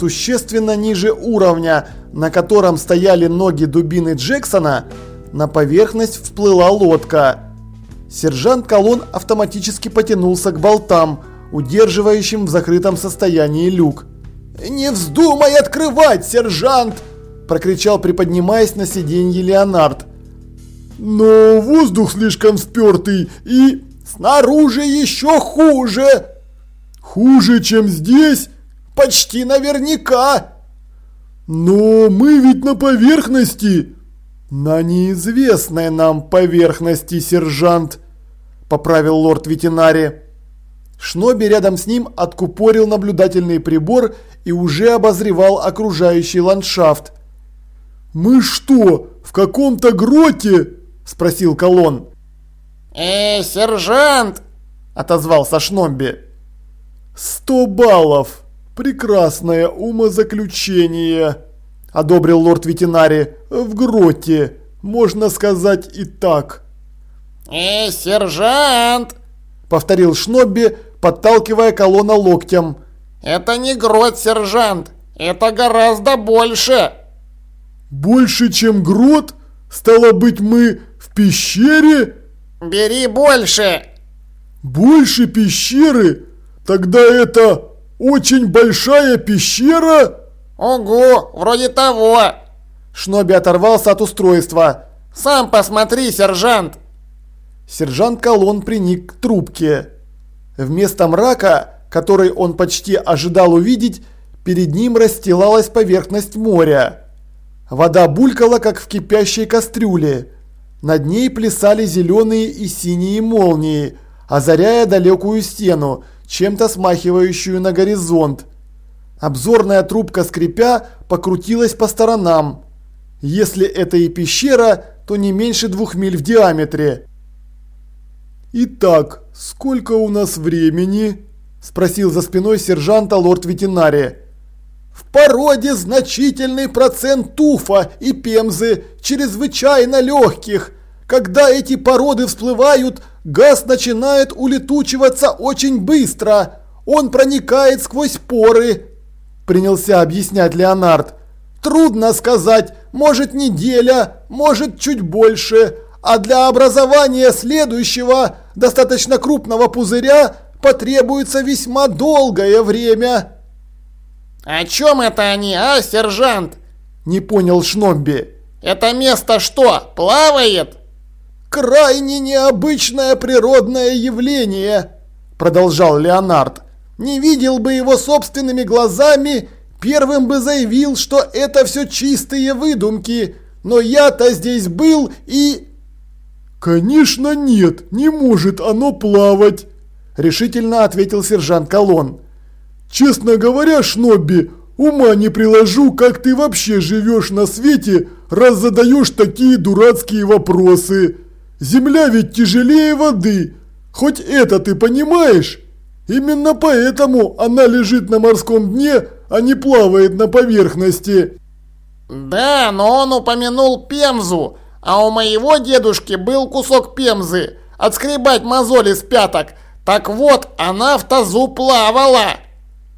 существенно ниже уровня, на котором стояли ноги дубины Джексона, на поверхность всплыла лодка. Сержант Колон автоматически потянулся к болтам, удерживающим в закрытом состоянии люк. «Не вздумай открывать, сержант!» – прокричал, приподнимаясь на сиденье Леонард. «Но воздух слишком спертый и...» «Снаружи еще хуже!» «Хуже, чем здесь?» «Почти наверняка!» «Но мы ведь на поверхности!» «На неизвестной нам поверхности, сержант!» – поправил лорд ветеринари. Шноби рядом с ним откупорил наблюдательный прибор и уже обозревал окружающий ландшафт. «Мы что, в каком-то гроте?» – спросил Колон. «Эй, сержант!» – отозвался Шномби. «Сто баллов! Прекрасное умозаключение!» – одобрил лорд ветеринари. «В гроте, можно сказать и так». «Эй, сержант!» – повторил Шнобби, подталкивая колонна локтем. «Это не грот, сержант! Это гораздо больше!» «Больше, чем грот? Стало быть, мы в пещере?» «Бери больше!» «Больше пещеры? Тогда это очень большая пещера?» «Ого, вроде того!» Шноби оторвался от устройства. «Сам посмотри, сержант!» Сержант Колон приник к трубке. Вместо мрака, который он почти ожидал увидеть, перед ним расстилалась поверхность моря. Вода булькала, как в кипящей кастрюле. Над ней плясали зеленые и синие молнии, озаряя далекую стену, чем-то смахивающую на горизонт. Обзорная трубка, скрипя, покрутилась по сторонам. Если это и пещера, то не меньше двух миль в диаметре. «Итак, сколько у нас времени?» – спросил за спиной сержанта лорд ветеринария. В породе значительный процент туфа и пемзы, чрезвычайно легких. Когда эти породы всплывают, газ начинает улетучиваться очень быстро. Он проникает сквозь поры. Принялся объяснять Леонард. Трудно сказать, может неделя, может чуть больше. А для образования следующего, достаточно крупного пузыря, потребуется весьма долгое время. «О чем это они, а, сержант?» Не понял Шнобби. «Это место что, плавает?» «Крайне необычное природное явление», продолжал Леонард. «Не видел бы его собственными глазами, первым бы заявил, что это все чистые выдумки. Но я-то здесь был и...» «Конечно нет, не может оно плавать», решительно ответил сержант Колон. Честно говоря, Шнобби, ума не приложу, как ты вообще живешь на свете, раз задаешь такие дурацкие вопросы. Земля ведь тяжелее воды. Хоть это ты понимаешь? Именно поэтому она лежит на морском дне, а не плавает на поверхности. Да, но он упомянул Пемзу, а у моего дедушки был кусок Пемзы. Отскребать мозоли с пяток. Так вот, она в тазу плавала.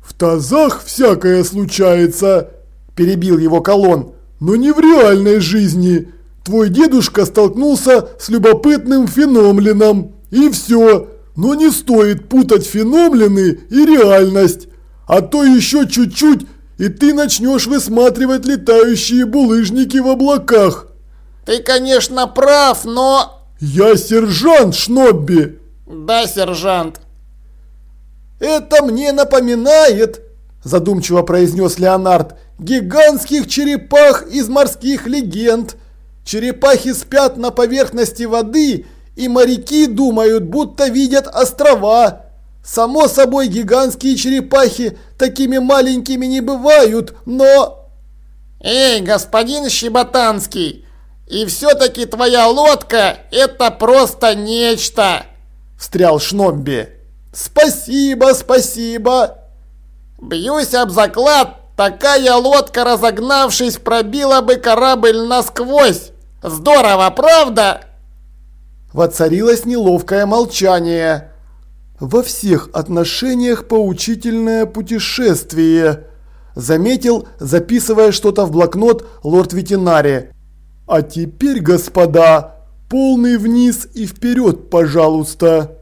«В тазах всякое случается», – перебил его колонн, – «но не в реальной жизни. Твой дедушка столкнулся с любопытным феноменом, и все. Но не стоит путать феномены и реальность. А то еще чуть-чуть, и ты начнешь высматривать летающие булыжники в облаках». «Ты, конечно, прав, но...» «Я сержант Шнобби!» «Да, сержант!» «Это мне напоминает», – задумчиво произнес Леонард, – «гигантских черепах из морских легенд. Черепахи спят на поверхности воды, и моряки думают, будто видят острова. Само собой, гигантские черепахи такими маленькими не бывают, но...» «Эй, господин Щеботанский, и все-таки твоя лодка – это просто нечто!» – встрял Шнобби. «Спасибо, спасибо!» «Бьюсь об заклад, такая лодка, разогнавшись, пробила бы корабль насквозь! Здорово, правда?» Воцарилось неловкое молчание. «Во всех отношениях поучительное путешествие», заметил, записывая что-то в блокнот лорд ветеринари. А теперь, господа, полный вниз и вперед, пожалуйста.